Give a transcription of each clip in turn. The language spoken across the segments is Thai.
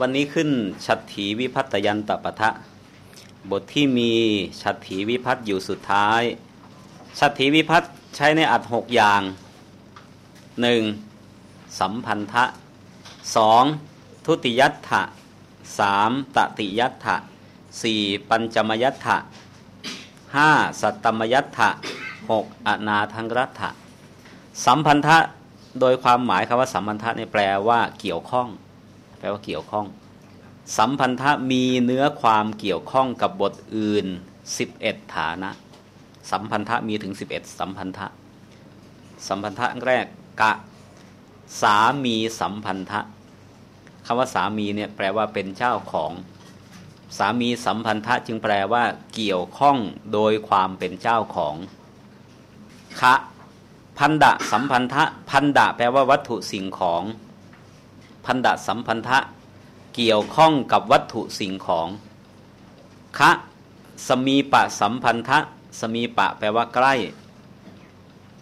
วันนี้ขึ้นฉัตถีวิพัตยันตปะทะ บทที่มีฉัตถีวิพัตอยู่สุดท้ายฉัตถีวิพัตใช้ในอัดหกอย่างหนึ่งสัมพันธะสองทุติยัตถะสามตติยัตถะสี่ปัญจมยัตถะห้าสัตตมยัตถะหกอนาทังรัตถะสัมพันธะโดยความหมายคำว่าสัมพันธะในแปลว่าเกี่ยวข้อง แปลว่าเกี่ยวข้อง สัมพันธะมีเนื้อความเกี่ยวข้องกับบทอื่น 11 ฐานะ สัมพันธะมีถึง 11 สัมพันธะ สัมพันธะแรกกะ สามีสัมพันธะคำว่าสามีเนี่ยแปลว่าเป็นเจ้าของ สามีสัมพันธะจึงแปลว่า เกี่ยวข้องโดยความเป็นเจ้าของคะพันดะสัมพันธะพันดะแปลว่าวัตถุสิ่งของ พันดะสัมพันธะเกี่ยวข้องกับวัตถุสิ่งของคะสมีปะสัมพันธะสมีปะแปลว่าใกล้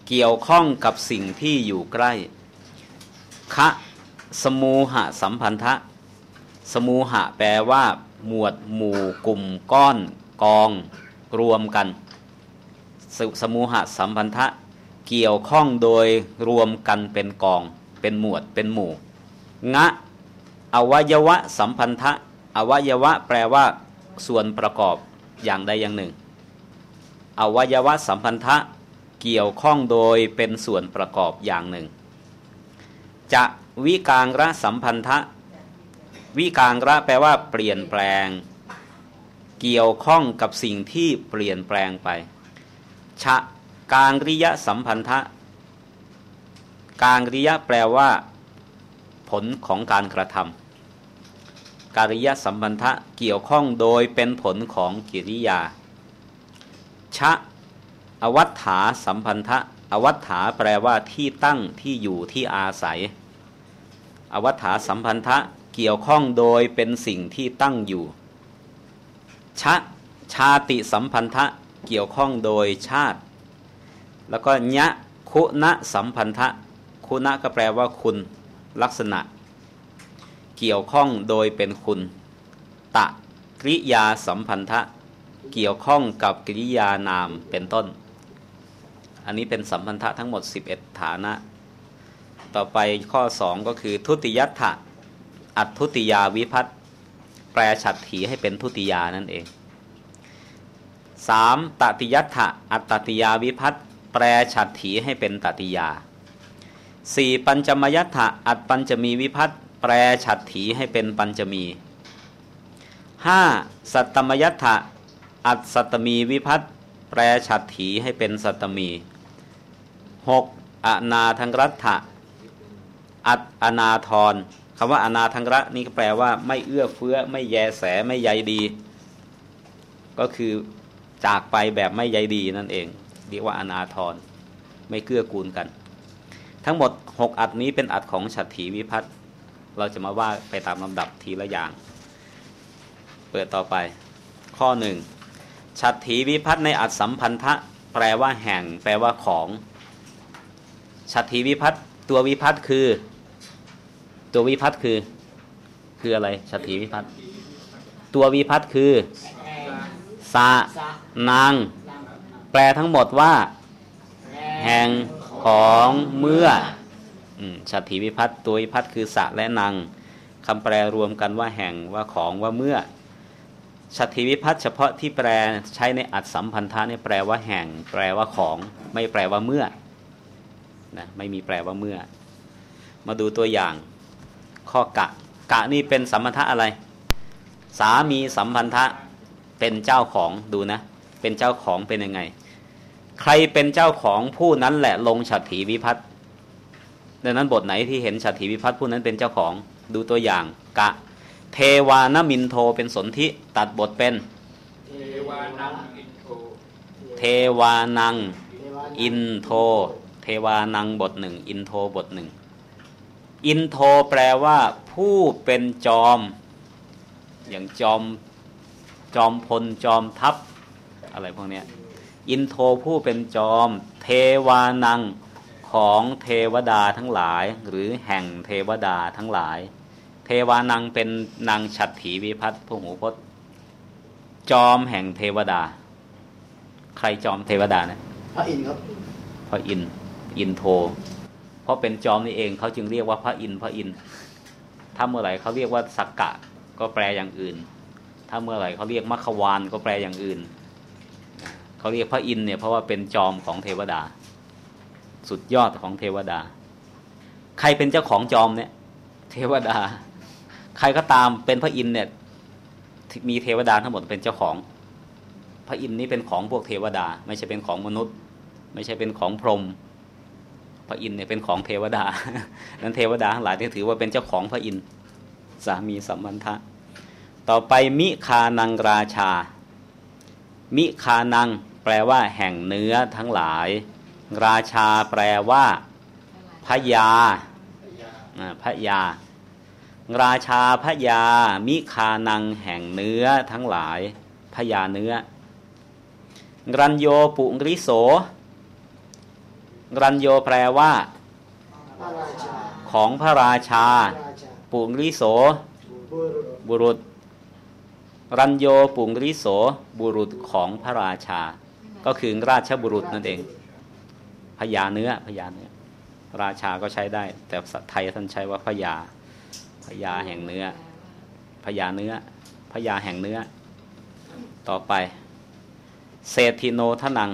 เกี่ยวข้องกับสิ่งที่อยู่ใกล้คะสมูหะสัมพันธะ สมูหะแปลว่า หมวดหมู่กลุ่มก้อน กอง รวมกัน สสมูหะสัมพันธะ เกี่ยวข้องโดยรวมกันเป็นกอง เป็นหมวดเป็นหมู่ งะอวัยวะสัมพันธะอวัยวะแปลว่า ส่วนประกอบอย่างใดอย่างหนึ่ง อวัยวะสัมพันธะเกี่ยวข้องโดยเป็นส่วนประกอบอย่างหนึ่ง จะวิกางระสัมพันธะวิกางระแปลว่า เปลี่ยนแปลง เกี่ยวข้องกับสิ่งที่เปลี่ยนแปลงไป ชะกางริยะสัมพันธะกางริยะแปลว่า ผลของการกระทำการิยสัมพันธะเกี่ยวข้องโดยเป็นผลของกิริยา ชะ อวัฏฐาสัมพันธะอวัฏฐาแปลว่าที่ตั้งที่อยู่ที่อาศัย อวัฏฐาสัมพันธะเกี่ยวข้องโดยเป็นสิ่งที่ตั้งอยู่ ชะ ชาติสัมพันธะเกี่ยวข้องโดยชาติ แล้วก็ญะคุณะสัมพันธะคุณะก็แปลว่าคุณ ลักษณะ เกี่ยวข้องโดยเป็นคุณ ตะกริยาสัมพันธะ เกี่ยวข้องกับกริยานามเป็นต้น อันนี้เป็นสัมพันธะทั้งหมด 11 ฐานะ ต่อไปข้อ 2 ก็คือทุติยัตถะอัตทุติยาวิพัตแปลฉัตรถีให้เป็นทุติยานั่นเอง 3. ตติยัตถะอัตตติยาวิพัตแปลฉัตรถีให้เป็นตติยา สี่ปัญจมยัตถะอัดปัญจมีวิพัตแปลฉัตรถีให้เป็นปัญจมีห้าสัตตมยัตถะอัดสัตตมีวิพัตแปลฉัตรถีให้เป็นสัตตมีหกอนาทังรัตถะอัดอนาทรคำว่าอนาทังระนี่ก็แปลว่า ไม่เอื้อเฟื้อ ไม่แยแสไม่ใยดี ก็คือจากไปแบบไม่ใยดีนั่นเองเรียกว่าอนาทรไม่เกื้อกูลกัน ทั้งหมด 6 อัดนี้เป็นอัดของฉัตรถีวิพัตเราจะมาว่าไปตามลำดับทีละอย่าง เปิดต่อไป ข้อหนึ่งฉัตรถีวิพัตในอัดสัมพันธะแปลว่าแห่ง แปลว่าของฉัตรถีวิพัตตัววิพัตคือ ตัววิพัตคือ คืออะไรฉัตรถีวิพัตตัววิพัตคือสะนาง แปลทั้งหมดว่า แห่ง ของเมื่อฉัตถีวิพัตตัววิพัตคือสะและนางคำแปลรวมกันว่าแห่งว่าของว่าเมื่อฉัตถีวิพัตเฉพาะที่แปลใช้ในอัดสัมพันธะนี่แปลว่าแห่ง แปลว่าของ ไม่แปลว่าเมื่อนะไม่มีแปลว่าเมื่อ มาดูตัวอย่าง ข้อกะกะนี่เป็นสัมพันธะอะไร สามีสัมพันธะเป็นเจ้าของดูนะ เป็นเจ้าของเป็นยังไง ใครเป็นเจ้าของผู้นั้นแหละลงฉัตรถีวิพัตดังนั้นบทไหนที่เห็นฉัฏฐีวิภัตติผู้นั้นเป็นเจ้าของดูตัวอย่างกะ เทวานมินโทเป็นสนธิตัดบทเป็น เทวานังอินโทเทวานังอินโท เทวานังบทหนึ่งอินโทบทหนึ่งอินโทแปลว่าผู้เป็นจอม อย่างจอมจอมพลจอมทัพอะไรพวกนี้ อินโทผู้เป็นจอม เทวานังของเทวดาทั้งหลาย หรือแห่งเทวดาทั้งหลาย เทวานังเป็นนางฉัตรถีวิพัฒน์ผู้หูพจน์จอมแห่งเทวดา ใครจอมเทวดานะพระอินทร์ครับพระอินทร์อินโทเพราะเป็นจอมนี่เองเขาจึงเรียกว่าพระอินทร์พระอินทร์ถ้าเมื่อไหร่เขาเรียกว่าสักกะก็แปลอย่างอื่น ถ้าเมื่อไหร่เขาเรียกมัคควานก็แปลอย่างอื่น เขาเรียกพระอินเนี่ยเพราะว่าเป็นจอมของเทวดา สุดยอดของเทวดา ใครเป็นเจ้าของจอมเนี่ย เทวดา ใครก็ตามเป็นพระอินเนี่ยมีเทวดาทั้งหมดเป็นเจ้าของ พระอินนี่เป็นของพวกเทวดา ไม่ใช่เป็นของมนุษย์ ไม่ใช่เป็นของพรหมพระอินเนี่ยเป็นของเทวดา นั้นเทวดาทั้งหลายที่ถือว่าเป็นเจ้าของพระอินสามีสัมพันธะ ต่อไปมิคานังราชา มิคานัง แปลว่าแห่งเนื้อทั้งหลาย ราชาแปลว่าพยาอ่าพยา ราชาพยา มิคานังแห่งเนื้อทั้งหลายพยาเนื้อ รัญโยปุริโส รัญโยแปลว่า ของพระราชา ปุริโส บุรุษบุรุษรัญโยปุริโส บุรุษของพระราชา ก็คือราชบุรุษนั่นเองพญาเนื้อพญาเนื้อ ราชาก็ใช้ได้ แต่ภาษาไทยท่านใช้ว่าพญาพญาแห่งเนื้อพญาเนื้อพญาแห่งเนื้อ ต่อไปเศรษฐิโนทนัง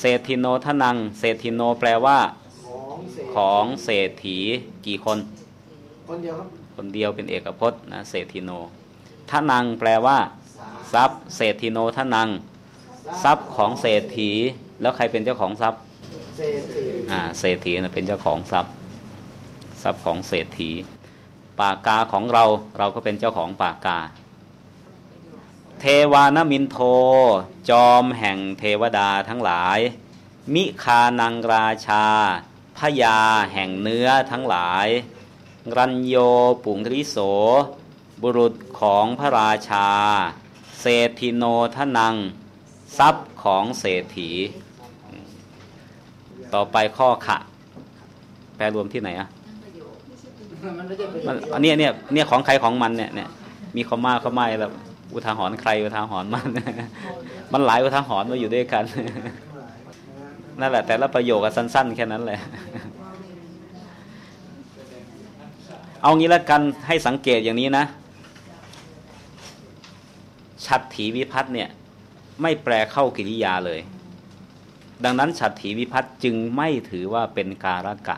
เศรษฐิโนทนังเศรษฐิโนแปลว่า ของเศรษฐีของเศรษฐีกี่คน คนเดียวครับคนเดียวเป็นเอกพจน์นะเศรษฐิโนทนังแปลว่า ทรัพย์เศรษฐิโนทนัง ทรัพย์ของเศรษฐี แล้วใครเป็นเจ้าของทรัพย์เศรษฐีอ่าเศรษฐีนะเป็นเจ้าของทรัพย์ ทรัพย์ของเศรษฐี ปากกาของเราเราก็เป็นเจ้าของปากกา เทวานมินโท จอมแห่งเทวดาทั้งหลาย มิคานังราชาพยาแห่งเนื้อทั้งหลาย รัญโยปุงริโส บุรุษของพระราชา เศรษฐิโนทนัง ทรัพย์ของเศรษฐี ต่อไปข้อขะ แปลรวมที่ไหนอะมันไม่ใช่ประโยมันชน์อันเนี้ยเนี่ยเนี่ยของใครของมันเนี่ยเนี่ยมีข้อมาข้อไม่แล้วอุทาหรณ์ใครอุทาหรณ์มัน มันหลายอุทาหรณ์มาอยู่ด้วยกัน นั่นแหละ แต่ละประโยคอะสั้น ๆ แค่นั้นแหละ เอางี้แล้วกันให้สังเกตอย่างนี้นะฉัตรถีวิพัฒน์เนี่ย ไม่แปลเข้ากิริยาเลย ดังนั้นฉัตรถีวิพัฒน์จึงไม่ถือว่าเป็นการกะ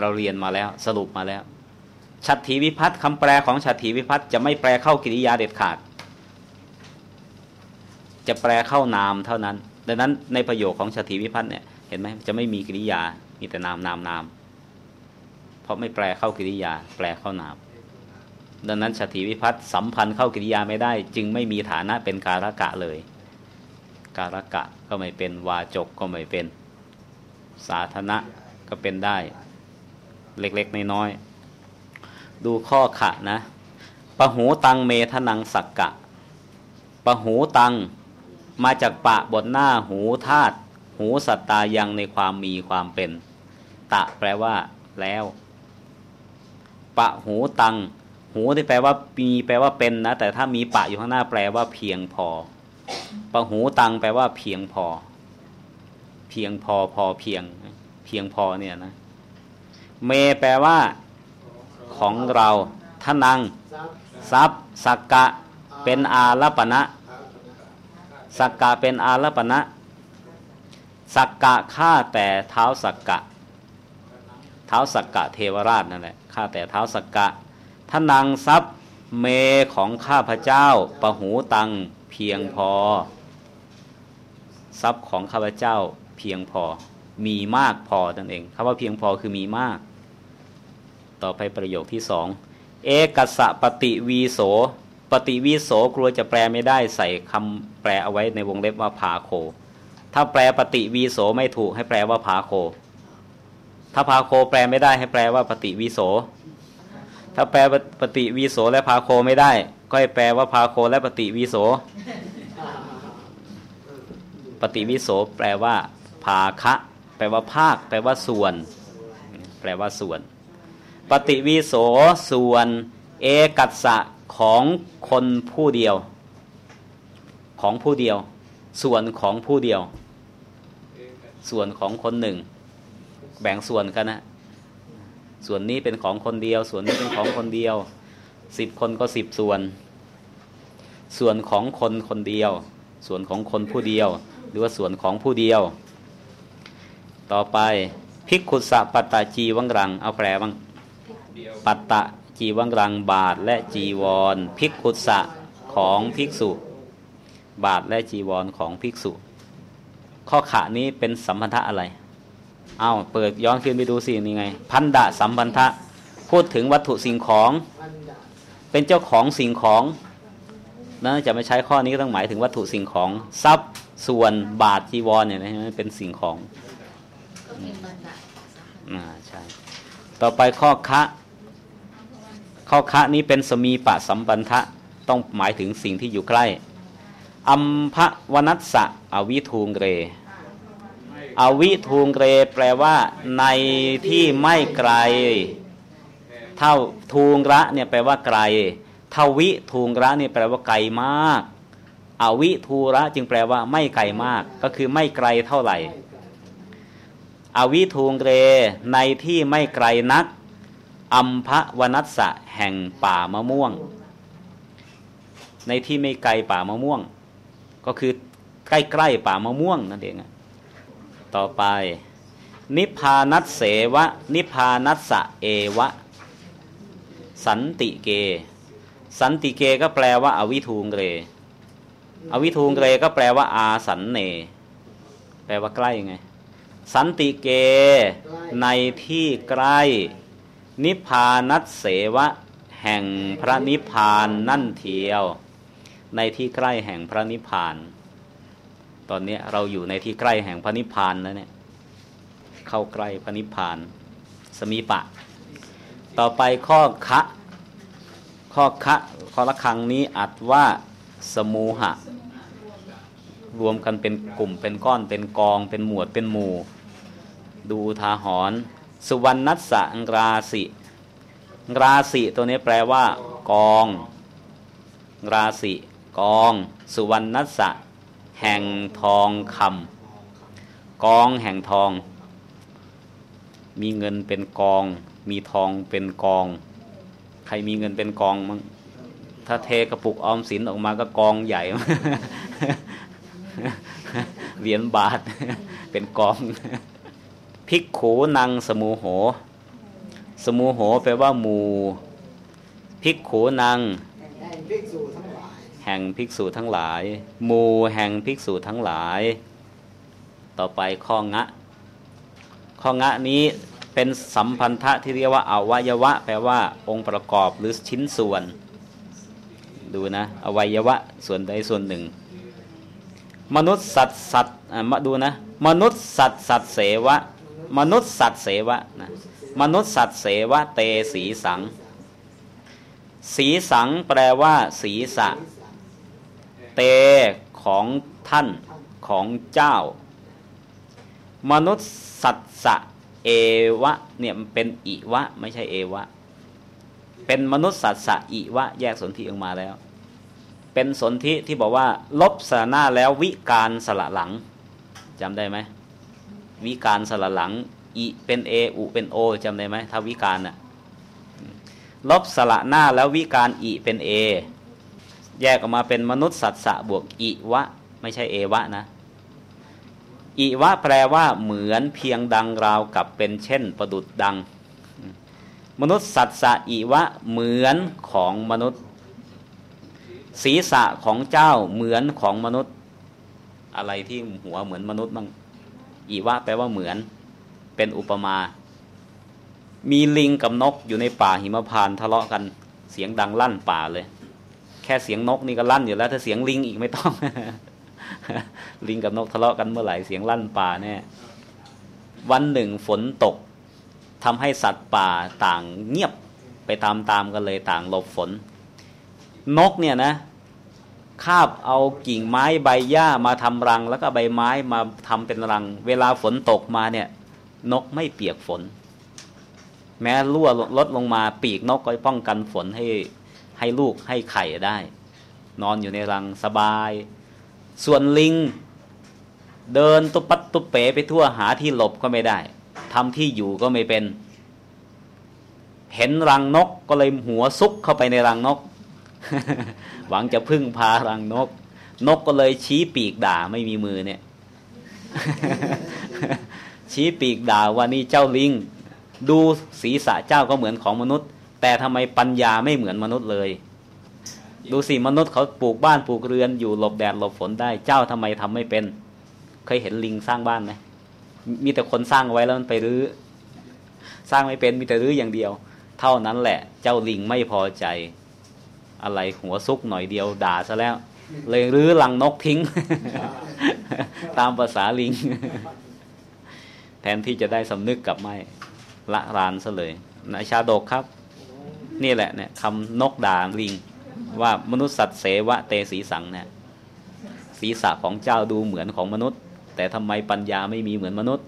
เราเรียนมาแล้วสรุปมาแล้วฉัตรถีวิพัฒน์คำแปลของฉัตรถีวิพัฒน์จะไม่แปลเข้ากิริยาเด็ดขาด จะแปลเข้านามเท่านั้น ดังนั้นในประโยคของฉัตรถีวิพัฒน์เนี่ยเห็นไหมจะไม่มีกิริยามีแต่นามนามนามเพราะไม่แปลเข้ากิริยา แปลเข้านาม ดังนั้นฉัตรถีวิพัฒน์สัมพันธ์เข้ากิริยาไม่ได้ จึงไม่มีฐานะเป็นการกะเลย การกะก็ไม่เป็นวาจกก็ไม่เป็น สาธารณะก็เป็นได้ เล็กๆน้อยๆดูข้อขะนะปะหูตังเมทนังสักกะปะหูตังมาจากปะบทหน้าหูธาตุหูสัตตายังในความมีความเป็น ตะแปลว่า แล้ว ปะหูตัง หูที่แปลว่ามีแปลว่าเป็นนะ แต่ถ้ามีปะอยู่ข้างหน้าแปลว่าเพียงพอปะหูตังแปลว่าเพียงพอ เพียงพอพอเพียง เพียงพอเนี่ยนะ เมแปลว่า ของเราทนังทรัพย์ทรัพย์สักกะ เป็นอาลปณะสักกะเป็นอาลปณะสักกะฆ่าแต่เท้าสักกะ เท้าสักกะเทวราชนั่นแหละฆ่าแต่เท้าสักกะ ทนังทรัพย์เมของข้าพเจ้าปะหูตังเพียงพอ ทรัพย์ของข้าพเจ้าเพียงพอ มีมากพอนั่นเองคำว่าเพียงพอคือมีมาก ต่อไปประโยคที่สองเอกัสะปฏิวีโสปฏิวีโสกลัวจะแปลไม่ได้ใส่คำแปลเอาไว้ในวงเล็บว่าพาโค ถ้าแปลปฏิวีโสไม่ถูกให้แปลว่าพาโค ถ้าพาโคแปลไม่ได้ให้แปลว่าปฏิวีโส ถ้าแปลปฏิวีโสและพาโคไม่ได้ ก็ให้แปลว่าพาโคและปฏิวีโส ปฏิวิโสแปลว่าภาคะ แปลว่าภาค แปลว่าส่วน แปลว่าส่วน ปฏิวิโสส่วน เอกัสะของคนผู้เดียว ของผู้เดียว ส่วนของผู้เดียว ส่วนของคนหนึ่ง แบ่งส่วนกันนะ ส่วนนี้เป็นของคนเดียว ส่วนนี้เป็นของคนเดียวสิบคนก็สิบส่วน ส่วนของคนคนเดียว ส่วนของคนผู้เดียว หรือว่าส่วนของผู้เดียว ต่อไปภิกขุสะปัตตาจีวังรัง เอาแปลบ้างปัตตะจีวังรังบาทและจีวรภิกขุสะของภิกษุ บาทและจีวรของภิกษุ ข้อขะนี้เป็นสัมพันธะอะไร เอาเปิดย้อนขึ้นไปดูสินี่ไง พันดะสัมพันธะพูดถึงวัตถุสิ่งของมันดาเป็นเจ้าของสิ่งของนะจะไม่ใช้ข้อนี้ก็ต้องหมายถึงวัตถุสิ่งของ ทรัพย์ส่วนบาทจีวรเนี่ยนะเป็นสิ่งของก็มีบันดาอ่าใช่ต่อไปข้อคะข้อคะนี้เป็นสมีปะสัมปันทะต้องหมายถึงสิ่งที่อยู่ใกล้อัมพะวนัสสะอวิทูงเร อวิทูงเรแปลว่า ในที่ไม่ไกล เท่าทูงระเนี่ยแปลว่าไกลทวิทูงระเนี่ยแปลว่าไกลมากอวิทูระจึงแปลว่าไม่ไกลมาก ก็คือไม่ไกลเท่าไหร่ อวิทูงเรในที่ไม่ไกลนัก อัมพะวนัสสะแห่งป่ามะม่วง ในที่ไม่ไกลป่ามะม่วง ก็คือใกล้ๆป่ามะม่วงนั่นเองอะ ต่อไป นิพานัสเสวะ นิพานัสสะเอวะ สันติเก สันติเกก็แปลว่าอวิทูงเกรอวิทูงเกรก็แปลว่า อาสันเน แปลว่าใกล้ไง สันติเกในที่ใกล้ นิพพานัสเสวะ แห่งพระนิพพานนั่นเทียว ในที่ใกล้แห่งพระนิพพาน ตอนนี้เราอยู่ในที่ใกล้แห่งพระนิพพานแล้วเนี่ยเข้าใกล้พระนิพพาน สมีปะ ต่อไปข้อคะข้อคะข้อละครังนี้อัดว่าสมูหะ รวมกันเป็นกลุ่มเป็นก้อนเป็นกอง เป็นหมวดเป็นหมู่ ดูทาหรณ์สุวรรณัสสะราสิราสิตัวนี้แปลว่า กอง ราสิกอง สุวรรณัสสะ แห่งทองคำกองแห่งทอง มีเงินเป็นกอง มีทองเป็นกอง ใครมีเงินเป็นกองมั้งถ้าเทกระปุกออมสินออกมาก็กองใหญ่เหรียญบาทเป็นกองพิกขูนังสมูโห สมูโหแปลว่าหมูพิกขูนังแห่งภิกษุทั้ง แห่งภิกษุทั้งหลายหมู่แห่งภิกษุทั้งหลาย ต่อไปข้องะ ข้องะนี้เป็นสัมพันธะที่เรียกว่าอวัยวะ แปลว่า องค์ประกอบหรือชิ้นส่วน ดูนะอวัยวะส่วนใดส่วนหนึ่ง มนุษย์สัตว์สัตว์มาดูนะ มนุษย์สัตว์สัตว์เสวะ มนุษย์สัตว์เสวะนะมนุษย์สัตว์เสวะเตสีสัง สีสังแปลว่า ศีรษะ เตของท่านของเจ้า มนุษย์สัตสะเอวะเนี่ยมันเป็นอิวะ ไม่ใช่เอวะ เป็นมนุษย์สัตสะอิวะ แยกสนธิออกมาแล้ว เป็นสนธิที่บอกว่า ลบสระหน้าแล้ววิการสละหลังจำได้ไหมวิการสละหลังอิเป็นเออุเป็นโอจำได้ไหมถ้าวิการน่ะลบสระหน้าแล้ววิการอิเป็นเอ แยกออกมาเป็นมนุษย์สัตสะบวกอิวะ ไม่ใช่เอวะนะอิวะแปลว่าเหมือนเพียงดังราวกับเป็นเช่นประดุดดัง มนุษย์สัตสะอิวะเหมือนของมนุษย์ ศีรษะของเจ้าเหมือนของมนุษย์ อะไรที่หัวเหมือนมนุษย์บ้างอิวะแปลว่าเหมือนเป็นอุปมา มีลิงกับนกอยู่ในป่าหิมพานทะเลาะกันเสียงดังลั่นป่าเลย แค่เสียงนกนี่ก็ลั่นอยู่แล้ว ถ้าเสียงลิงอีกไม่ต้อง ลิงกับนกทะเลาะกันเมื่อไหร่เสียงลั่นป่าแน่วันหนึ่งฝนตกทำให้สัตว์ป่าต่างเงียบไปตามๆกันเลยต่างหลบฝน นกเนี่ยนะคาบเอากิ่งไม้ใบหญ้ามาทำรัง แล้วก็ใบไม้มาทำเป็นรัง เวลาฝนตกมาเนี่ย นกไม่เปียกฝน แม้รั่วลดลงมาปีกนกก็ป้องกันฝนให้ ให้ลูกให้ไข่ได้ นอนอยู่ในรังสบาย ส่วนลิง เดินตุปัดตุเป๋ไปทั่วหาที่หลบก็ไม่ได้ทำที่อยู่ก็ไม่เป็น เห็นรังนกก็เลยหัวซุกเข้าไปในรังนก หวังจะพึ่งพารังนก นกก็เลยชี้ปีกด่าไม่มีมือเนี่ย ชี้ปีกด่าว่านี่เจ้าลิง ดูศีรษะเจ้าก็เหมือนของมนุษย์ แต่ทำไมปัญญาไม่เหมือนมนุษย์เลย ดูสิมนุษย์เขาปลูกบ้านปลูกเรือนอยู่หลบแดดหลบฝนได้ เจ้าทำไมทำไม่เป็น เคยเห็นลิงสร้างบ้านไหมมีแต่คนสร้างไว้แล้วมันไปรื้อสร้างไม่เป็นมีแต่รื้ออย่างเดียว เท่านั้นแหละ เจ้าลิงไม่พอใจ อะไรหัวซุกหน่อยเดียวด่าซะแล้ว เลยรื้อลังนกทิ้ง ตามภาษาลิง แทนที่จะได้สำนึกกลับไม่ละรานซะเลยนายชาดกครับ นี่แหละเนี่ยคำนกด่าลิง ว่ามนุษย์สัตว์เสวะเตสีสังเนี่ยศีรษะของเจ้าดูเหมือนของมนุษย์ แต่ทำไมปัญญาไม่มีเหมือนมนุษย์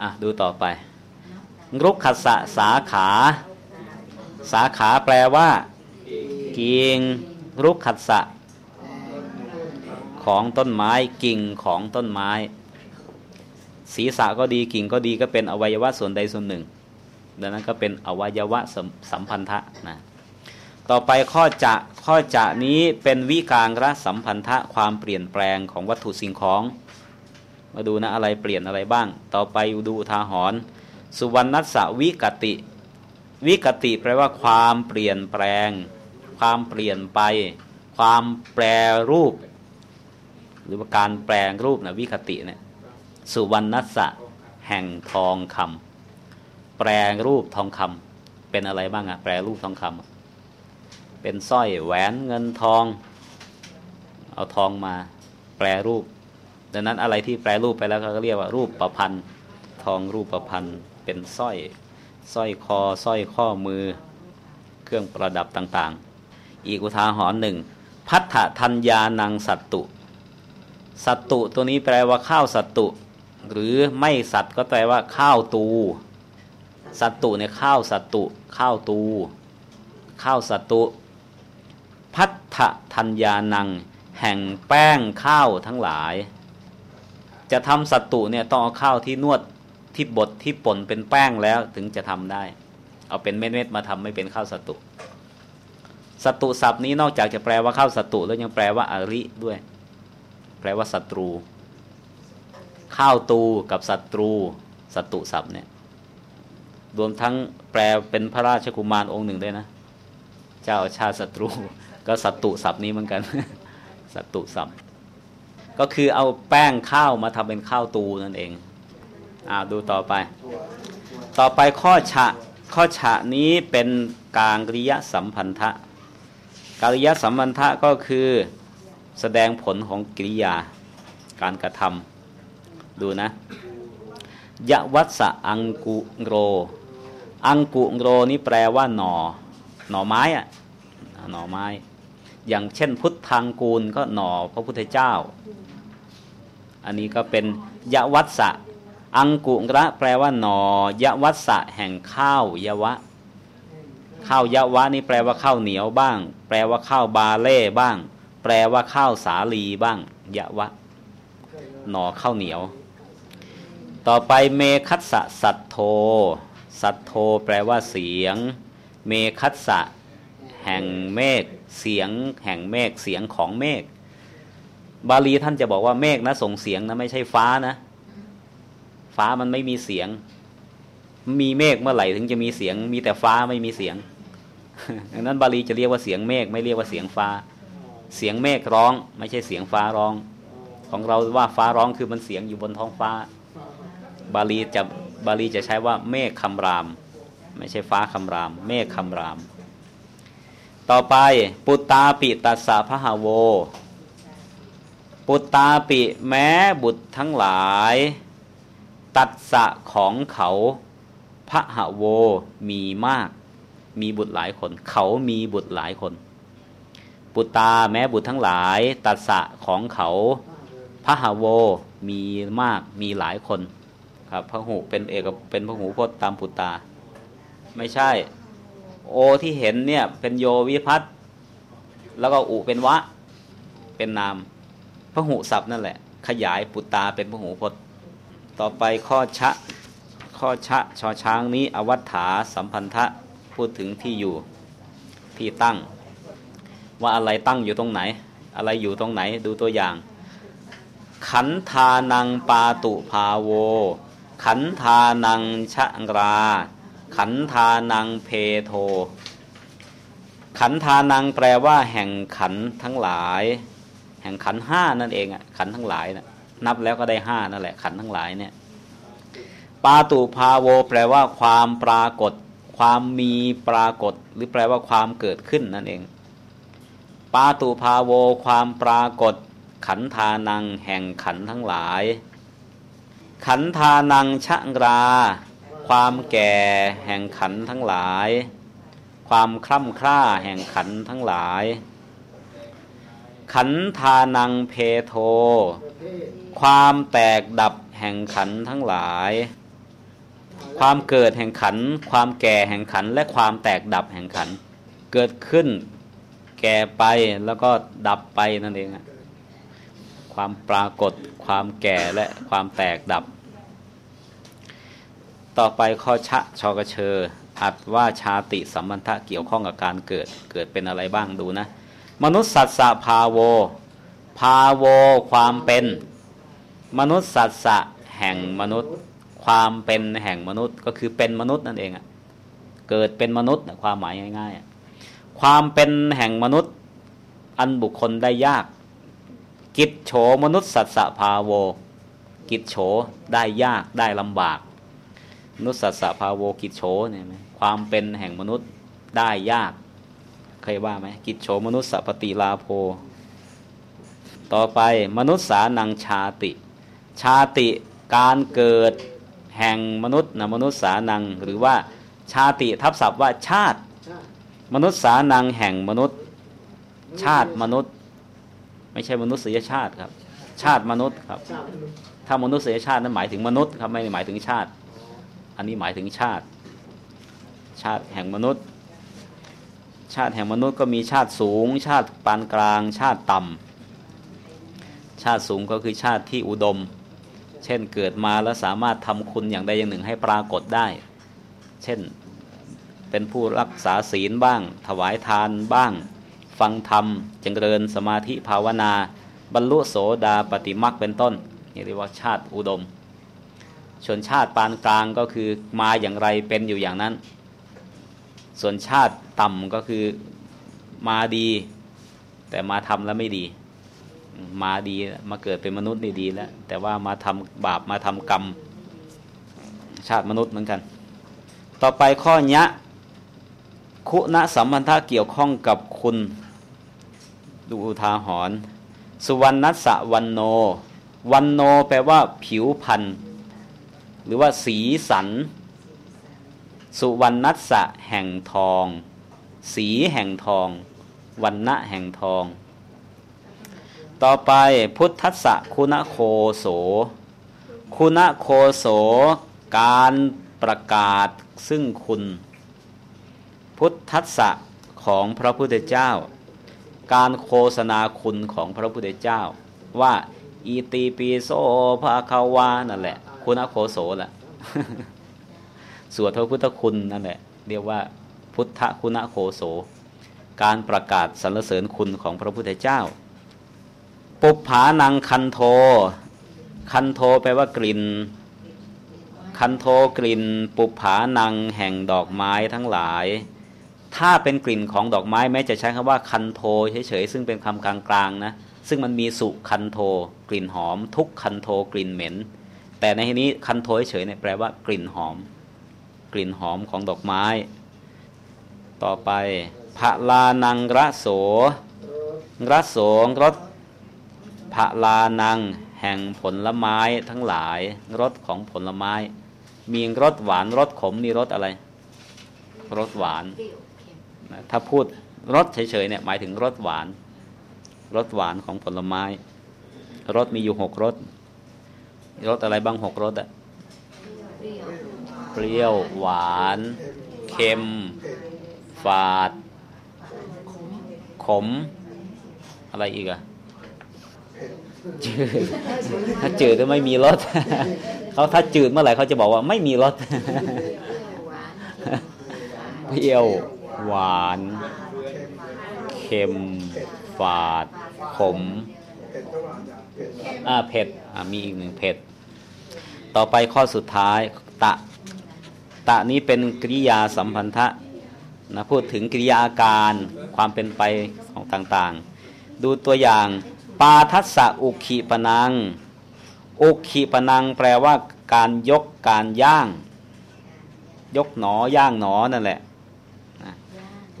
อะดูต่อไปรุกขสะสาขา สาขาแปลว่ากิ่งรุกขัสะของต้นไม้กิ่งของต้นไม้ ศีรษะก็ดีกิ่งก็ดีก็เป็นอวัยวะส่วนใดส่วนหนึ่ง ดังนั้นก็เป็นอวัยวะสสัมพันธะนะต่อไปข้อจะข้อจะนี้เป็นวิกางระสัมพันธะความเปลี่ยนแปลงของวัตถุสิ่งของ มาดูนะอะไรเปลี่ยนอะไรบ้าง ต่อไปดูทาหรณ์สุวรรณัสวิกติ วิกติแปลว่าความเปลี่ยนแปลง ความเปลี่ยนไป ความแปรรูป หรือว่าการแปลงรูปนะวิคติเนี่ยสุวรรณัสสะแห่งทองคำ แปลรูปทองคำเป็นอะไรบ้างอะแปลรูปทองคำเป็นสร้อยแหวนเงินทอง เอาทองมาแปรรูป ดังนั้นอะไรที่แปรรูปไปแล้วก็เรียกว่ารูปประพันธ์ทองรูปประพันธ์เป็นสร้อยสร้อยคอสร้อยข้อมือ เครื่องประดับต่างๆ อีกอุทาหรณ์หนึ่งพัฒธัญญานังสัตตุ สัตตุตัวนี้แปลว่าข้าวสัตตุ หรือไม่สัตว์ก็แปลว่าข้าวตู สัตตุเนี่ยข้าวสัตตุข้าวตูข้าวสัตตุ พัฒธัญญานัง แห่งแป้งข้าวทั้งหลาย จะทำสัตตุเนี่ยต้องเอาข้าวที่นวดที่บดที่ป่นเป็นแป้งแล้วถึงจะทำได้ เอาเป็นเม็ดๆมาทำไม่เป็นข้าวสัตตุสัตตุศัพท์นี้นอกจากจะแปลว่าข้าวสัตตุแล้วยังแปลว่าอริด้วย แปลว่าศัตรู ข้าวตูกับศัตรูศัตรุศัพท์เนี่ย รวมทั้งแปลเป็นพระราชกุมารองค์หนึ่งด้วยนะ เจ้าชาติศัตรู ก็ศัตรุศัพท์นี้เหมือนกันศัตรุศัพท์ ก็คือเอาแป้งข้าวมาทำเป็นข้าวตูนั่นเอง อ่าดูต่อไป ต่อไปข้อฉะข้อฉะนี้เป็นกางริยสัมพันธะการิยสัมพันธะก็คือแสดงผลของกิริยาการกระทำดูนะยะวัสะอังกุโร อังกุโรนี่แปลว่าหนอหน่อไม้อะหน่อไม้ อย่างเช่น พุทธังกูลก็หน่อพระพุทธเจ้า อันนี้ก็เป็นยะวัสะอังกุระแปลว่าหนอยะวัสะแห่งข้าวยะวะ ข้าวยะวะนี่แปลว่าข้าวเหนียวบ้าง แปลว่าข้าวบาเล่บ้าง แปลว่าข้าวสาลีบ้างยะวะ หนอข้าวเหนียว ต่อไปเมคัสสะสัตโท สัตโทแปลว่าเสียง เมคัสสะแห่งเมฆเสียงแห่งเมฆเสียงของเมฆบาลีท่านจะบอกว่าเมฆนะส่งเสียงนะไม่ใช่ฟ้านะ ฟ้ามันไม่มีเสียง มีเมฆเมื่อไหร่ถึงจะมีเสียง มีแต่ฟ้าไม่มีเสียงดังนั้นบาลีจะเรียกว่าเสียงเมฆไม่เรียกว่าเสียงฟ้า เสียงเมฆร้อง ไม่ใช่เสียงฟ้าร้อง ของเราว่าฟ้าร้องคือมันเสียงอยู่บนท้องฟ้า บาลีจะ บาลีจะใช้ว่าเมฆคำราม ไม่ใช่ฟ้าคำราม เมฆคำราม ต่อไปปุตตาปิตัสสะพะหาโว ปุตตาปิแม้บุตรทั้งหลาย ตัดสะของเขาพระหโวมีมาก มีบุตรหลายคน เขามีบุตรหลายคน ปุตตาแม้บุตรทั้งหลาย ตัดสะของเขาพระหโวมีมาก มีหลายคน ครับพระหูเป็นเอกเป็นพระหูพจน์ตามปุตตา ไม่ใช่ โอที่เห็นเนี่ยเป็นโยวิพัตแล้วก็อุเป็นวะ เป็นนามพระหูศัพท์นั่นแหละ ขยายปุตตาเป็นพระหูพจน์ ต่อไปข้อชะข้อชะชอช้างนี้อวัฏฐาสัมพันธะพูดถึงที่อยู่ที่ตั้ง ว่าอะไรตั้งอยู่ตรงไหน อะไรอยู่ตรงไหนดูตัวอย่าง ขันธานังปาตุภาโว ขันธานังชะรา ขันธานังเพโท ขันธานังแปลว่า แห่งขันทั้งหลาย แห่งขันห้านั่นเองอะขันทั้งหลายนะนับแล้วก็ได้ห้านั่นแหละ ขันทั้งหลายเนี่ยปาตุภาโว แปลว่า ความปรากฏ ความมีปรากฏ หรือแปลว่าความเกิดขึ้นนั่นเอง ปาตุภาโว ความปรากฏ ขันธานัง แห่งขันทั้งหลาย ขันธานังชะรา ความแก่แห่งขันทั้งหลาย ความคล่ำคร่าแห่งขันทั้งหลาย ขันธานังเพโท ความแตกดับแห่งขันทั้งหลาย ความเกิดแห่งขัน ความแก่แห่งขัน และความแตกดับแห่งขัน เกิดขึ้น แก่ไปแล้วก็ดับไปนั่นเองความปรากฏความแก่และความแตกดับ ต่อไปข้อชะชอกระเชออัดว่าชาติสัมพันธะเกี่ยวข้องกับการเกิดเกิดเป็นอะไรบ้างดูนะ มนุษย์สัตสะพาโว พาโว ความเป็น มนุษย์สัตสะแห่งมนุษย์ ความเป็นแห่งมนุษย์ก็คือเป็นมนุษย์นั่นเองอะเกิดเป็นมนุษย์ความหมายง่ายๆอะความเป็นแห่งมนุษย์อันบุคคลได้ยาก กิจโฉมนุษย์สัตสะพาโว กิจโฉได้ยากได้ลำบาก นุษสัสะพาโวกิจโฉเนี่ยไหมความเป็นแห่งมนุษย์ได้ยาก เคยว่าไหมกิจโฉมนุษย์สัพปติลาโภ ต่อไปมนุษย์สานังชาติ ชาติการเกิดแห่งมนุษย์นะมนุษย์สานัง หรือว่าชาติทับศัพท์ว่าชาติ มนุษย์สานังแห่งมนุษย์ ชาติมนุษย์ ไม่ใช่มนุษยชาติครับ ชาติมนุษย์ครับ ถ้ามนุษยชาตินั้นหมายถึงมนุษย์ครับไม่ได้หมายถึงชาติ นนี้หมายถึงชาติ ชาติแห่งมนุษย์ ชาติแห่งมนุษย์ก็มีชาติสูง ชาติปานกลาง ชาติต่ำชาติสูงก็คือชาติที่อุดม เช่นเกิดมาแล้วสามารถทำคุณอย่างใดอย่างหนึ่งให้ปรากฏได้ เช่นเป็นผู้รักษาศีลบ้าง ถวายทานบ้าง ฟังธรรมจงเจริญสมาธิภาวนา บรรลุโสดาปฏิมักเป็นต้นนี่เรียกว่าชาติอุดม ชนชาติปานกลางก็คือมาอย่างไรเป็นอยู่อย่างนั้น ส่วนชาติต่ำก็คือมาดี แต่มาทำแล้วไม่ดี มาดีมาเกิดเป็นมนุษย์นี่ดีแล้ว แต่ว่ามาทำบาปมาทำกรรม ชาติมนุษย์เหมือนกัน ต่อไปข้อยะคุณสัมพันธะเกี่ยวข้องกับคุณดูอุทาหรณ์สุวรรณัสสะวันโน วันโนแปลว่าผิวพันธ์ หรือว่าสีสัน สุวรรณัสะแห่งทอง สีแห่งทองวันณะแห่งทอง ต่อไปพุทธัสสะคุณโคโส คุณโคโส การประกาศซึ่งคุณ พุทธัสสะของพระพุทธเจ้า การโฆษณาคุณของพระพุทธเจ้า ว่าอีตีปีโซภาคาวานั่นแหละ คุณโคโสแหละสวดพระพุทธคุณนั่นแหละ เรียกว่าพุทธคุณโคโส การประกาศสรรเสริญคุณของพระพุทธเจ้า ปุปผานังคันโท คันโทแปลว่ากลิ่น คันโทกลิ่น ปุปผานังแห่งดอกไม้ทั้งหลาย ถ้าเป็นกลิ่นของดอกไม้แม้จะใช้คำว่าคันโทเฉยๆซึ่งเป็นคำกลางๆนะ ซึ่งมันมีสุคันโท กลิ่นหอม ทุกคันโทกลิ่นเหม็น แต่ในที่นี้คันโทเฉยเนี่ยแปลว่ากลิ่นหอม กลิ่นหอมของดอกไม้ ต่อไปพระลานังระโสรสโสรสพระลานังแห่งผลไม้ทั้งหลายรสของผลไม้ มีรสหวานรสขมนี่รสอะไรรสหวานถ้าพูดรสเฉยๆเนี่ยหมายถึงรสหวานรสหวานของผลไม้รสมีอยู่หกรส รสอะไรบ้างหกรสอะเปรี้ยวเปรี้ยวหวานเเค็ม ฝาด ขม อะไรอีกอะจืดถ้าจืดก็ไม่มีรสเขาถ้าจืดเมื่อไหร่เขาจะบอกว่าไม่มีรสเปรี้ยว หวานเปรี้ยวหวานเค็ม ฝาด ขม อ่าเผ็ดอ่ามีอีกหนึ่งเผ็ด ต่อไปข้อสุดท้ายตะตะนี้เป็นกริยาสัมพันธะนะพูดถึงกริยาการความเป็นไปของต่างๆ ดูตัวอย่าง ปาทัสสะอุคิปนัง อุคิปนังแปลว่าการยกการย่าง ยกหนอย่างหนอนั่นแหละ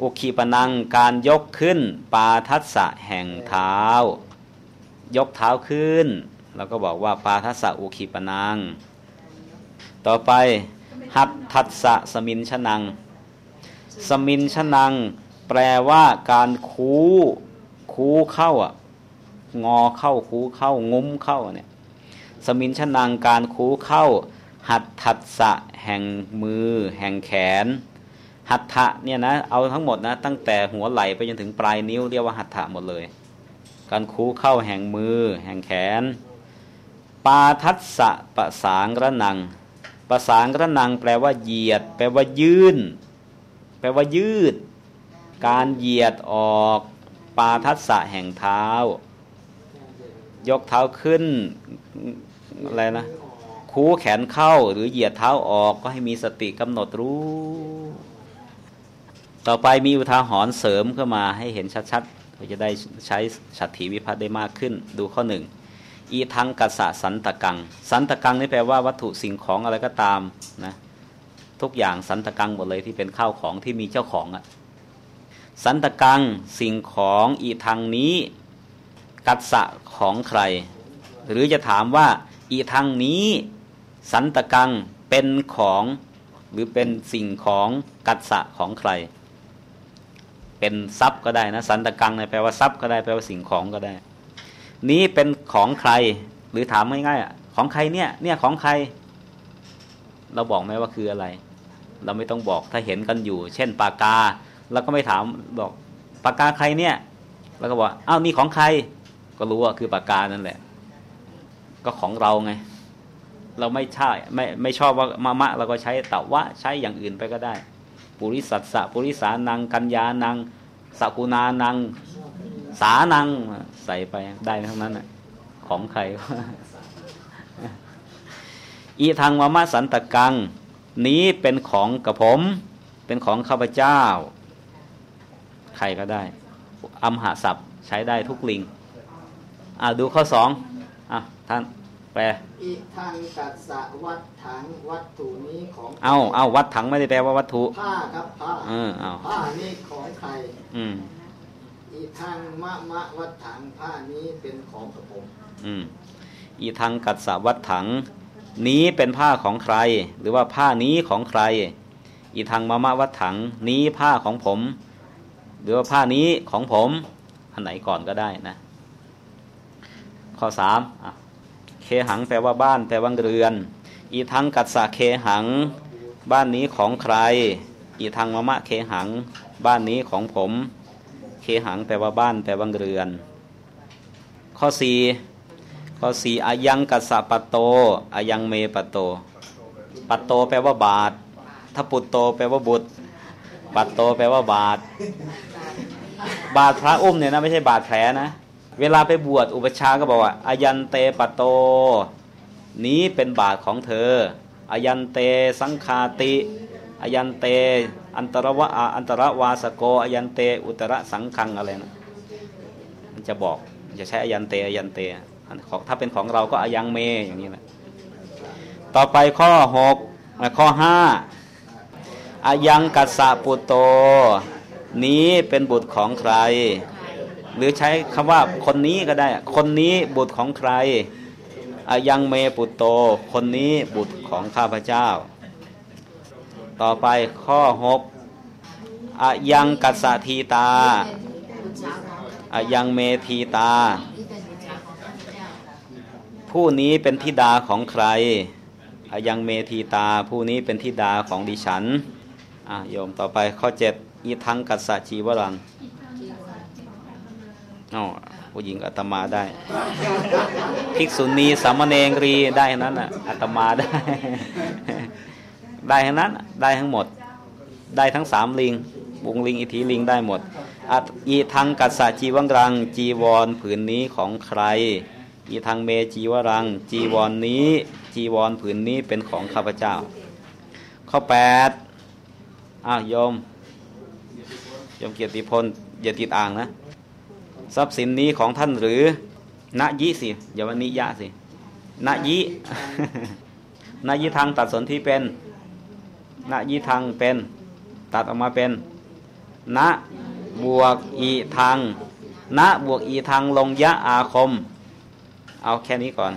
อุคิปนังการยกขึ้น ปาทัสสะแห่งเท้า ยกเท้าขึ้น แล้วก็บอกว่าปาทัสสะอุคิปนัง ต่อไปหัตทัสสะสมินชนัง สมินชนัง แปลว่าการคูคูเข้าอะงอเข้าคูเข้างุ้มเข้าเนี่ยสมินชนังการคูเข้า หัตถัสสะแห่งมือ แห่งแขน หัตถะเนี่ยนะเอาทั้งหมดนะตั้งแต่หัวไหล่ไปจนถึงปลายนิ้วเรียกว่าหัตถะหมดเลย การคูเข้าแห่งมือ แห่งแขน ปาทัสสะประสางระนังประสานกระนังแปลว่าเหยียด แปลว่ายื่นแปลว่ายืด การเหยียดออกปาทัสสะแห่งเท้า ยกเท้าขึ้นอะไรนะคูแขนเข้าหรือเหยียดเท้าออกก็ให้มีสติกำหนดรู้ ต่อไปมีอุทาหรณ์เสริมเข้ามาให้เห็นชัดๆ เราจะได้ใช้ฉัตรถีวิพัฒน์ได้มากขึ้น ดูข้อหนึ่งอีทังกัสสะสันตะกัง สันตะกังนี่แปลว่าวัตถุสิ่งของอะไรก็ตามนะทุกอย่างสันตะกังหมดเลยที่เป็นข้าวของที่มีเจ้าของอะสันตะกังสิ่งของอีทังนี้กัสสะของใคร หรือจะถามว่าอีทังนี้ สันตะกังเป็นของหรือเป็นสิ่งของกัสสะของใคร เป็นทรัพย์ก็ได้นะ สันตะกังเนี่ยแปลว่าทรัพย์ก็ได้แปลว่าสิ่งของก็ได้ นี้เป็นของใครหรือถามง่ายๆอะของใครเนี่ย เนี่ยของใคร เราบอกไหมว่าคืออะไร เราไม่ต้องบอกถ้าเห็นกันอยู่ เช่นปากกาเราก็ไม่ถามบอกปากกาใครเนี่ย แล้วก็บอกอ้าวนี่ของใคร ก็รู้ว่าคือปากกานั่นแหละ ก็ของเราไง เราไม่ใช่ไม่ไม่ชอบว่ามะมะเราก็ใช้ตะวะใช้อย่างอื่นไปก็ได้ ปุริสัตสะปุริสานัง กัญญานังสกุณานัง สานัง ใส่ไปได้ทั้งนั้นน่ะของใครอีทางวามะสันตะกัง นี้เป็นของกับผม เป็นของข้าพเจ้า ใครก็ได้อัมหาศัพท์ใช้ได้ทุกลิง อ่าดูข้อสองอะท่าน แปลอีทางกัสสะวัดถังวัตถุนี้ของเอาเอาวัดถังไม่ได้แปลว่าวัตถุผ้าครับผ้าเออเอาผ้านี้ของใครอืมอีทางมะมะวัดถังผ้านี้เป็นของกระผมอืมอีทางกัดสะวัดถัง นี้เป็นผ้าของใคร หรือว่าผ้านี้ของใคร อีทางมะมะวัดถัง นี้ผ้าของผม หรือว่าผ้านี้ของผม อันไหนก่อนก็ได้นะ ข้อสามอะ เคหังแปลว่าบ้านแปลว่าเรือน อีทางกัดสะเคหัง บ้านนี้ของใคร อีทางมะมะเคหัง บ้านนี้ของผม เคหังแปลว่าบ้านแปลว่าเรือน ข้อสี่ข้อสี่อายังกัสสะปะโตอายังเมปะโตปัตโตแปลว่าบาทถ้าปุตโตแปลว่าบุตรปัตโตแปลว่าบาทบาทพระอุ้มเนี่ยนะไม่ใช่บาดแผลนะ เวลาไปบวชอุปชาก็บอกว่าอายันเตปโต นี้เป็นบาทของเธออายันเตสังคาติอายันเต อันตรวะอาอันตรวาสโกอายันเต อุตระสังคังอะไรนะมันจะบอกจะใช้อายันเตอายันเตของถ้าเป็นของเราก็อายังเมอย่างนี้แหละต่อไปข้อหกข้อห้าอายังกัสสะปุตโต นี้เป็นบุตรของใคร หรือใช้คำว่าคนนี้ก็ได้ คนนี้บุตรของใครอายังเมปุตโต คนนี้บุตรของข้าพเจ้า ต่อไปข้อหกอายังกัสสทีตาอายังเมทีตา ผู้นี้เป็นธิดาของใครอายังเมทีตา ผู้นี้เป็นธิดาของดิฉันอะโยมต่อไปข้อเจ็ดอีทังกัสสะชีวรัง อ๋อผู้หญิงอาตมาได้ ภิกษุณีสามเณรีได้ทั้งนั้นอะอาตมาได้ ได้ทั้งนั้น ได้ทั้งหมด ได้ทั้งสามลิง บุงลิงอิทธิลิงได้หมดอัตอีทังกัสสะจีวังรัง จีวรผืนนี้ของใคร อีทังเมจีวรัง จีวรนนี้ จีวรผืนนี้เป็นของข้าพเจ้า ข้อแปดอ้าวโยมโยมเกียรติพลอย่าติดอ่างนะ ทรัพย์สินนี้ของท่านหรือณยิสิอย่าว่านิยะสิณยิณยิทางตัดสนที่เป็นณยิทางเป็น ตัดออกมาเป็นณบวกอีทางณบวกอีทางลงยะอาคม เอาแค่นี้ก่อน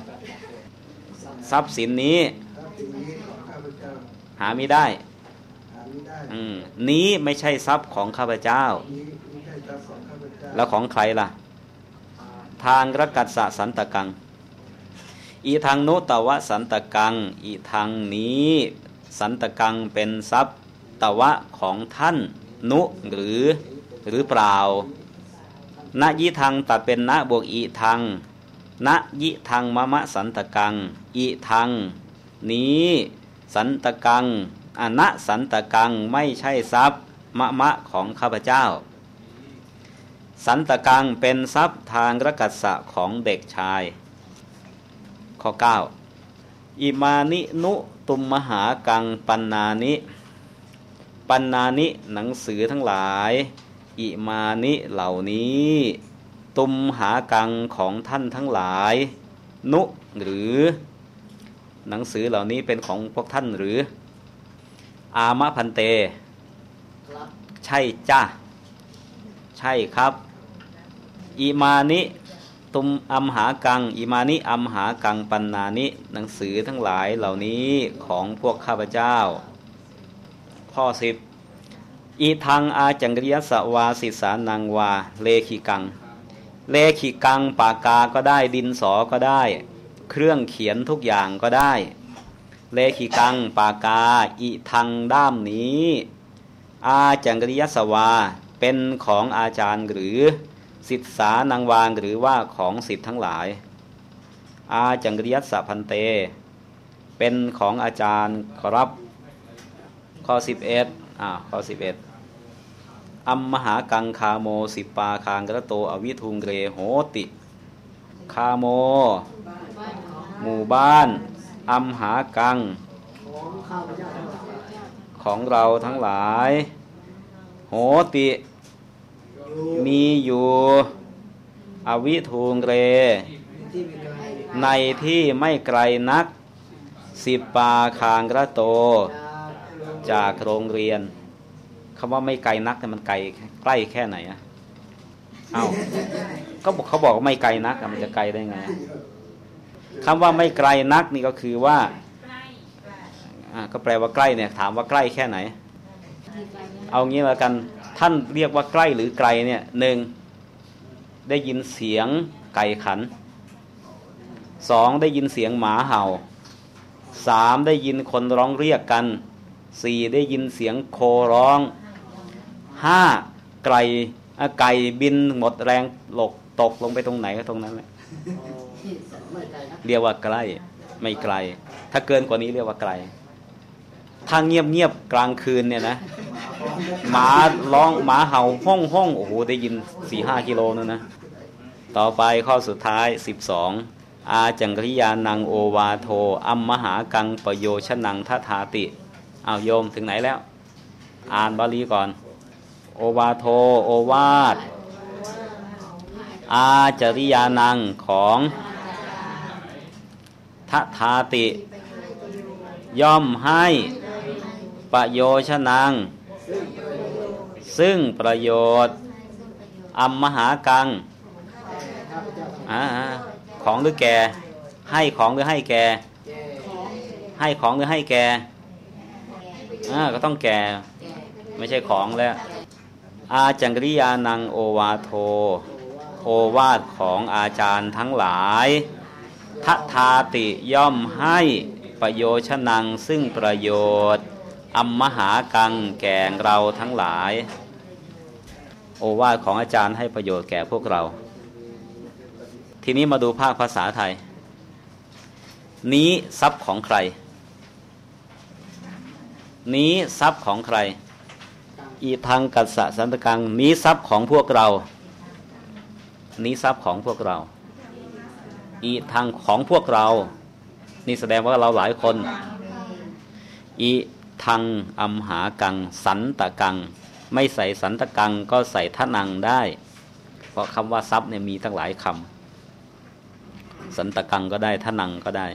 ทรัพย์สินนี้ หาไม่ได้ นี้ไม่ใช่ทรัพย์ของข้าพเจ้า แล้วของใครล่ะ ทางรกัสสะสันตกัง อีทางนุตวะสันตกัง อีทางนี้สันตกังเป็นทรัพย์ตวะของท่านนุหรือหรือเปล่าณยิทางตัดเป็นณบวกอีทางณยิทางมะมะสันตกัง อีทางนี้สันตกังอนะสันตกังไม่ใช่ทรัพย์มะมะของข้าพเจ้า สันตะกังเป็นทรัพย์ทางรกัสสะของเด็กชาย ข้อ 9 อิมานินุตุมมหากังปันนานิ ปันนานิหนังสือทั้งหลาย อิมานิเหล่านี้ ตุมหากังของท่านทั้งหลาย นุหรือ หนังสือเหล่านี้เป็นของพวกท่านหรือ อามะพันเต ใช่จ้าใช่ครับ อิมานิตุมอัมหากังอิมานิอัมหากังปันนานิหนังสือทั้งหลายเหล่านี้ของพวกข้าพเจ้า ข้อสิบอีทางอาจังกริยสวาสิสานังวา เลขิกัง เลขิกังปากกาก็ได้ดินสอก็ได้ เครื่องเขียนทุกอย่างก็ได้ เลขิกังปากกาอิทังด้ามนี้ อาจังกริยสวาเป็นของอาจารย์หรือ สิทธานังวางหรือว่าของสิทธิ์ทั้งหลาย อาจังกริยสพันเต เป็นของอาจารย์ครับข้อ11อ่าข้อ11อัมมหากังคาโมสิปาคางกระโตอวิทุงเรโหติ คาโม หมู่บ้าน อัมหากัง ของข้าพเจ้าทั้งของเราทั้งหลาย โหติ มีอยู่อวิทูงเรที่มีไกลในที่ไม่ไกลนัก สิบปาคางกระโตจากโรงจากโรงเรียนคำว่าไม่ไกลนักเนี่ยมันไกลใกล้แค่ไหนอะเอาก็บอกเขาบอกว่าไม่ไกลนักอะมันจะไกลได้ไงอะคำว่าไม่ไกลนักนี่ก็คือว่าอ่าก็แปลว่าใกล้เนี่ย ถามว่าใกล้แค่ไหน เอางี้แล้วกัน ท่านเรียกว่าใกล้หรือไกลเนี่ยหนึ่งได้ยินเสียงไก่ขันสองได้ยินเสียงหมาเห่าสามได้ยินคนร้องเรียกกันสี่ได้ยินเสียงโคร้องห้าไก่อะไก่บินหมดแรงหลกตกลงไปตรงไหนก็ตรงนั้นแหละไม่ไกลนะเรียกว่าใกล้ไม่ไกล ถ้าเกินกว่านี้เรียกว่าไกล ถ้าเงียบเงียบๆกลางคืนเนี่ยนะหมาร้องหมาเห่าห้องห้องโอ้โหได้ยินสี่ห้ากิโลนั่นนะ ต่อไปข้อสุดท้ายสิบสองอาจังกริยานังโอวาโท อัมมหากังประโยชนังทัทาติ เอาโยมถึงไหนแล้ว อ่านบาลีก่อน โอวาโท โอวาท อาจริยานังของทัทาติ ย่อมให้ ประโยชนัง ซึ่งประโยชน์อัมมหากังข้าพเจ้าทั้งหลายอ่าของหรือแกให้ของหรือให้แก่ ให้ของหรือให้แก่ก็ต้องแกไม่ใช่ของแล้ว อาจังกริยานังโอวาโท โอวาทของอาจารย์ทั้งหลายทัทาติย่อมให้ประโยชนังซึ่งประโยชน์ อัมมหากังแก่เราทั้งหลาย โอวาทของอาจารย์ให้ประโยชน์แก่พวกเรา ทีนี้มาดูภาคภาษาไทย นี้ทรัพย์ของใคร นี้ทรัพย์ของใคร อีทางกัสสะสันตกัง นี้ทรัพย์ของพวกเรา นี้ทรัพย์ของพวกเรา อีทางของพวกเรา นี่แสดงว่าเราหลายคน อี ทางอัมหากัง สันตกัง ไม่ใส่สันตกังก็ใส่ทนังได้ เพราะคำว่าทรัพย์เนี่ยมีตั้งหลายคำสันตกังก็ได้ธนังก็ได้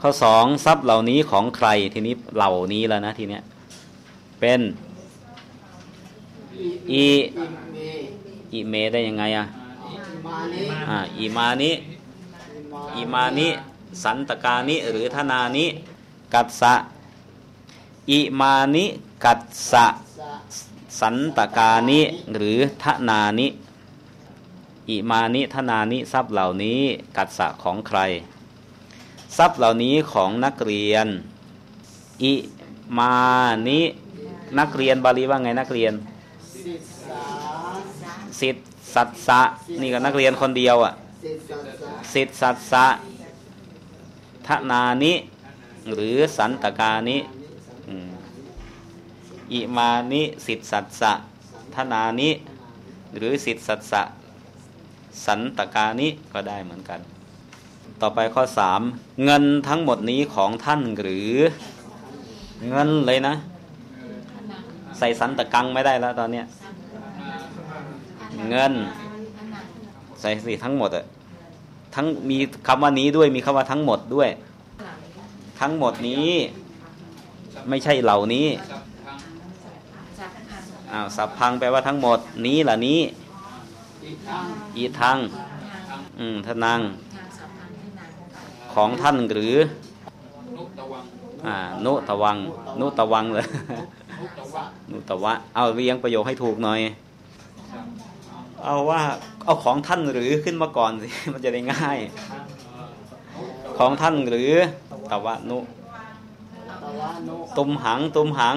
ข้อสองทรัพย์เหล่านี้ของใครทีนี้เหล่านี้แล้วนะทีเนี้ยเป็นอิอิเมอิเมได้ยังไงอะอิมานิอ่าอิมานิอิมานิสันตกานิหรือธนานิ กัสสะ อิมานิกัสสะสันตกานิหรือทนานิอิมานิทนานิทรัพย์เหล่านี้กัสสะของใคร ทรัพย์เหล่านี้ของนักเรียน อิมานินักเรียนบาลีว่าไงนักเรียนสิสาสิทธสัตสะนี่ก็นักเรียนคนเดียวอะสิสาสสิทธสัตสะทนานิหรือสันตกานิ อิมานิสิทธสัตสะทนานิหรือสิทธสัตสะสันตกานิก็ได้เหมือนกัน ต่อไปข้อสามเงินทั้งหมดนี้ของท่านหรือเงินเลยนะ ใส่สันตะกังไม่ได้แล้วตอนเนี้ยเงิน ใส่สิทั้งหมดอะทั้งมีคำว่านี้ด้วยมีคำว่าทั้งหมดด้วย ทั้งหมดนี้ ไม่ใช่เหล่านี้ อ้าวสัพพังแปลว่าทั้งหมด นี้ล่ะนี้ อีทังอีทังอืมทนัง ของท่านหรืออ่านุตวัง นุตวังเลยนุตวะ เอาเรียงประโยคให้ถูกหน่อย เอาว่า เอาของท่านหรือขึ้นมาก่อนสิ มันจะได้ง่าย ของท่านหรือตวะนุตะวะโนตุมหัง ตุมหัง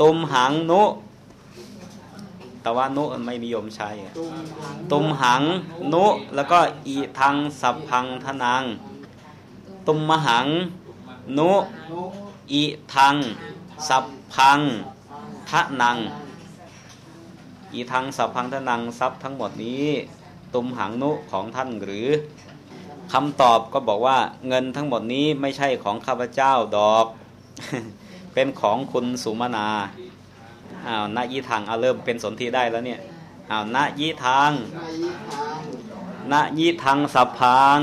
ตุมหังนุ แต่วะนุไม่นิยมใช้ ตุมหังนุ แล้วก็อีทังสัพพังทนัง ตุมมหังนุอีทังสัพพังทนัง อีทังสัพพังทนังทรัพย์ทั้งหมดนี้ ตุมหังนุของท่านหรือคำตอบก็บอกว่าเงินทั้งหมดนี้ไม่ใช่ของข้าพเจ้าดอก เป็นของคุณสุมนาอ้าวนายีทางเอาเริ่มเป็นสนธิได้แล้วเนี่ยอ้าวนายีทางนายีทางสัพพัง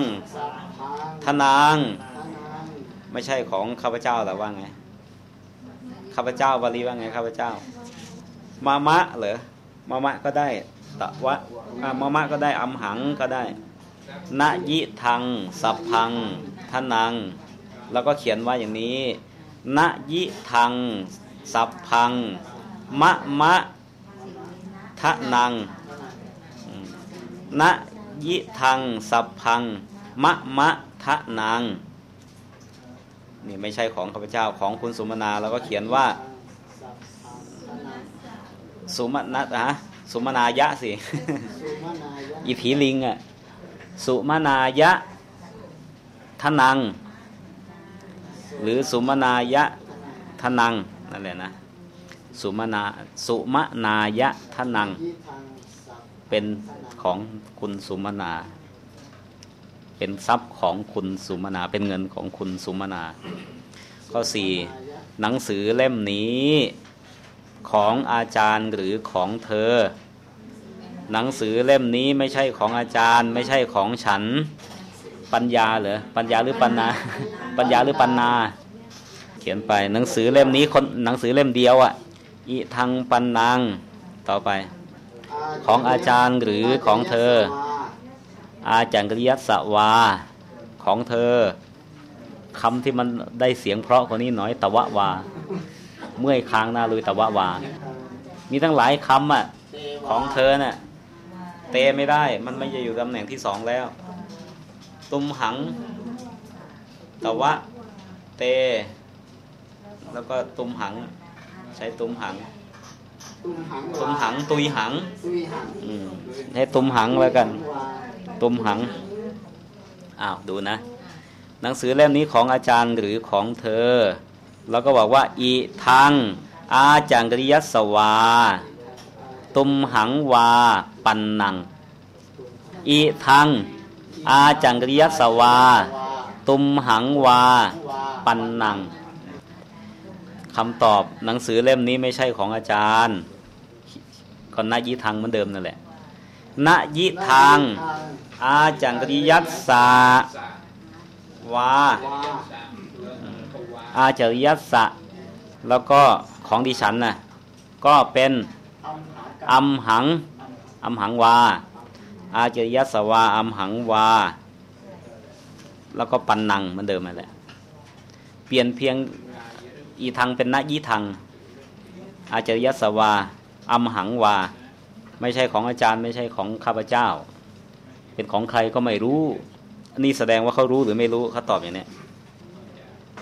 ทนางทนังไม่ใช่ของข้าพเจ้าแต่ว่าไงข้าพเจ้าบาลีว่าไงข้าพเจ้ามามะเหรอมามะก็ได้ตะวะมามะก็ได้อัมหังก็ได้นายิทังสัพพังทนัง แล้วก็เขียนว่าอย่างนี้ นยิทัง สัพพัง มะมะทะนังนะยิทัง สัพพัง มะมะทะนัง นี่ไม่ใช่ของข้าพเจ้าของคุณสุมนาแล้วก็เขียนว่า สุมนะฮะสุมนายะสิอีผีลิงอะ สุมนายะทะนัง หรือสุมนายะทนังนั่นแหละนะสุมนาสุมนายะทนัง เป็นของคุณสุมนา เป็นทรัพย์ของคุณสุมนา เป็นเงินของคุณสุมนา ข้อสี่หนังสือเล่มนี้ของอาจารย์หรือของเธอ หนังสือเล่มนี้ไม่ใช่ของอาจารย์ ไม่ใช่ของฉัน ปัญญาเหรอปัญญาหรือปัญนาปัญญาหรือปัญนา เขียนไปหนังสือเล่มนี้คนหนังสือเล่มเดียวอะ่ะอิทังปันนางต่อไป ของอาจารย์หรือของเธอ อาจารย์กริยัสวา ของเธอคำที่มันได้เสียงเพราะกว่านี้หน่อยตะวะวา เมื่อยค้างหน้าลุยตะวะวา มีตั้งหลายคำอะ ของเธอน่ะเตไม่ได้ มันไม่จะอยู่ตำแหน่งที่สองแล้ว ตุมหัง ตะวะ เต แล้วก็ตุมหัง ใช้ตุมหัง ตุมหังตุมหังตุยหังตุยหังอืมให้ตุมหังแล้วกันวาตุมหัง อ้าวดูนะ หนังสือเล่มนี้ของอาจารย์หรือของเธอ แล้วก็บอกว่า อีทัง อาจังกริยัสวา ตุมหังวา ปันนัง อีทัง อาจังกริยัสวา ตุมหังวา ปันนังคำตอบหนังสือเล่มนี้ไม่ใช่ของอาจารย์ก็นายิทังเหมือนเดิมนั่นแหละนายิทัง อาจังกริยัสสาวาวาอาจริยัสสะ แล้วก็ของดิฉันน่ะก็เป็นอัมหากัอัมหังอัมหังวา อาจริยสวาอัมหังวา แล้วก็ปันนังมือนเดิมนั่นแหละ เปลี่ยนเพียงอีทังเป็นนะยี่ทัง อาจริยสวาอัมหังวา ไม่ใช่ของอาจารย์ไม่ใช่ของข้าพเจ้า เป็นของใครก็ไม่รู้นนี้แสดงว่าเขารู้หรือไม่รู้เขาตอบอย่างนี้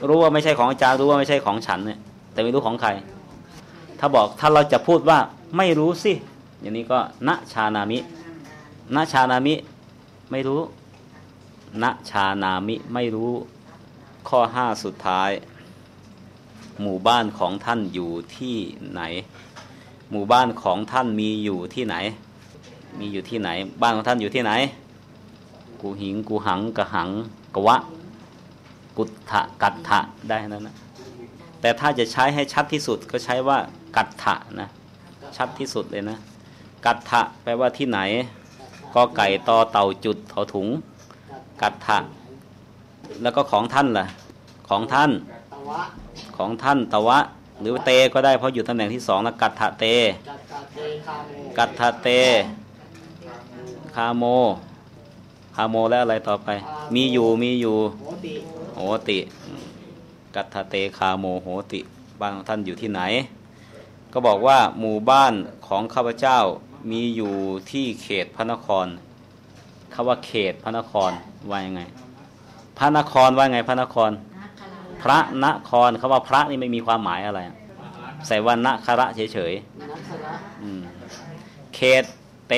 รู้ว่าไม่ใช่ของอาจารย์รู้ว่าไม่ใช่ของฉันเนี่ย แต่ไม่รู้ของใคร ถ้าบอกถ้าเราจะพูดว่าไม่รู้สิอย่างนี้ก็ณชานามิ ณชานามิไม่รู้ณชานามิไม่รู้ข้อห้าสุดท้าย หมู่บ้านของท่านอยู่ที่ไหน หมู่บ้านของท่านมีอยู่ที่ไหน มีอยู่ที่ไหน บ้านของท่านอยู่ที่ไหน กูหิงกูหังกะหังกะวะ กุฏฐะกัตถะได้นั่นนะแต่ถ้าจะใช้ให้ชัดที่สุดก็ใช้ว่ากัตถะนะชัดที่สุดเลยนะ กัตถะแปลว่าที่ไหน ก็ไก่ตอเต่าจุดถอถุง กัตถะแล้วก็ของท่านล่ะ ของท่าน ของท่านตะวะ หรือเตก็ได้เพราะอยู่ตำแหน่งที่สองนะกัตถะเตจัตตาเตคาโมกัตถะเต คาโม คาโมแล้วอะไรต่อไป มีอยู่มีอยู่โหติ กัตถเตคาโมโหติ บ้านของท่านอยู่ที่ไหน ก็บอกว่าหมู่บ้านของข้าพเจ้า มีอยู่ที่เขตพระนครคำว่าเขตพระนครว่ายังไง พระนครว่าไงพระนครนาคาราพระนครคำว่าพระนี่ไม่มีความหมายอะไร ใส่ว่านคระเฉยนัสระๆอืมเขตเต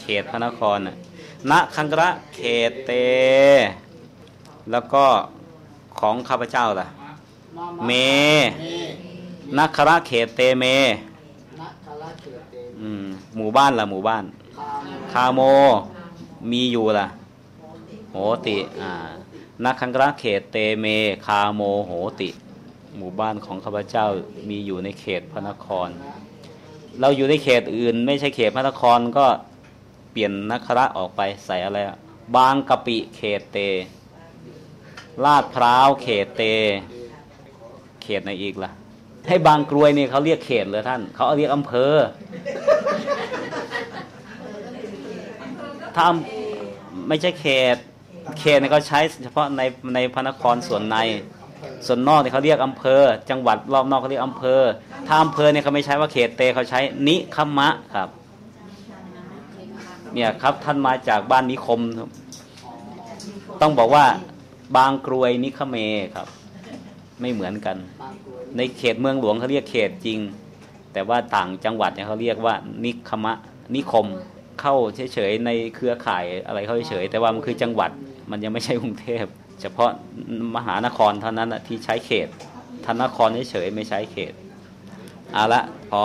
เขตพระนครน่ะณคังกระเขตเต แล้วก็ของข้าพเจ้าล่ะมาเมเมนัคระเขตเตเม นักคาราเขตเต อืม หมู่บ้านล่ะหมู่บ้าน คาโมมีอยู่ล่ะโหติอ่านักคังระเขตเตเมคาโมโหติ หมู่บ้านของข้าพเจ้ามีอยู่ในเขตพระนคร เราอยู่ในเขตอื่น ไม่ใช่เขตพระนครก็เปลี่ยนนักขระออกไปใส่อะไรบางกะปิเขตเต ลาดพร้าวเขตเต เขตไหนอีกล่ะให้บางกรวยเนี่ยเขาเรียกเขตเลยท่าน เขาเรียกอำเภอ ถ้าไม่ใช่เขต เขตเนี่ยเขาใช้เฉพาะในในพระนครส่วนใน ส่วนนอกเนี่ยเขาเรียกอำเภอ จังหวัดรอบนอกเขาเรียกอำเภอ ถ้าอำเภอเนี่ยเขาไม่ใช้ว่าเขตเตเขาใช้นิคมะครับ เนี่ยครับท่านมาจากบ้านนิคมครับต้องบอกว่าบางกรวยนิคเมครับ ไม่เหมือนกัน ในเขตเมืองหลวงเขาเรียกเขตจริง แต่ว่าต่างจังหวัดเนี่ยเขาเรียกว่านิคมะนิคม เข้าเฉยๆในเครือข่ายอะไรเขาเฉยๆแต่ว่ามันคือจังหวัดมันยังไม่ใช่กรุงเทพ เฉพาะมหานครเท่านั้นนะที่ใช้เขตธนครเฉยๆไม่ใช้เขตเอาละพอ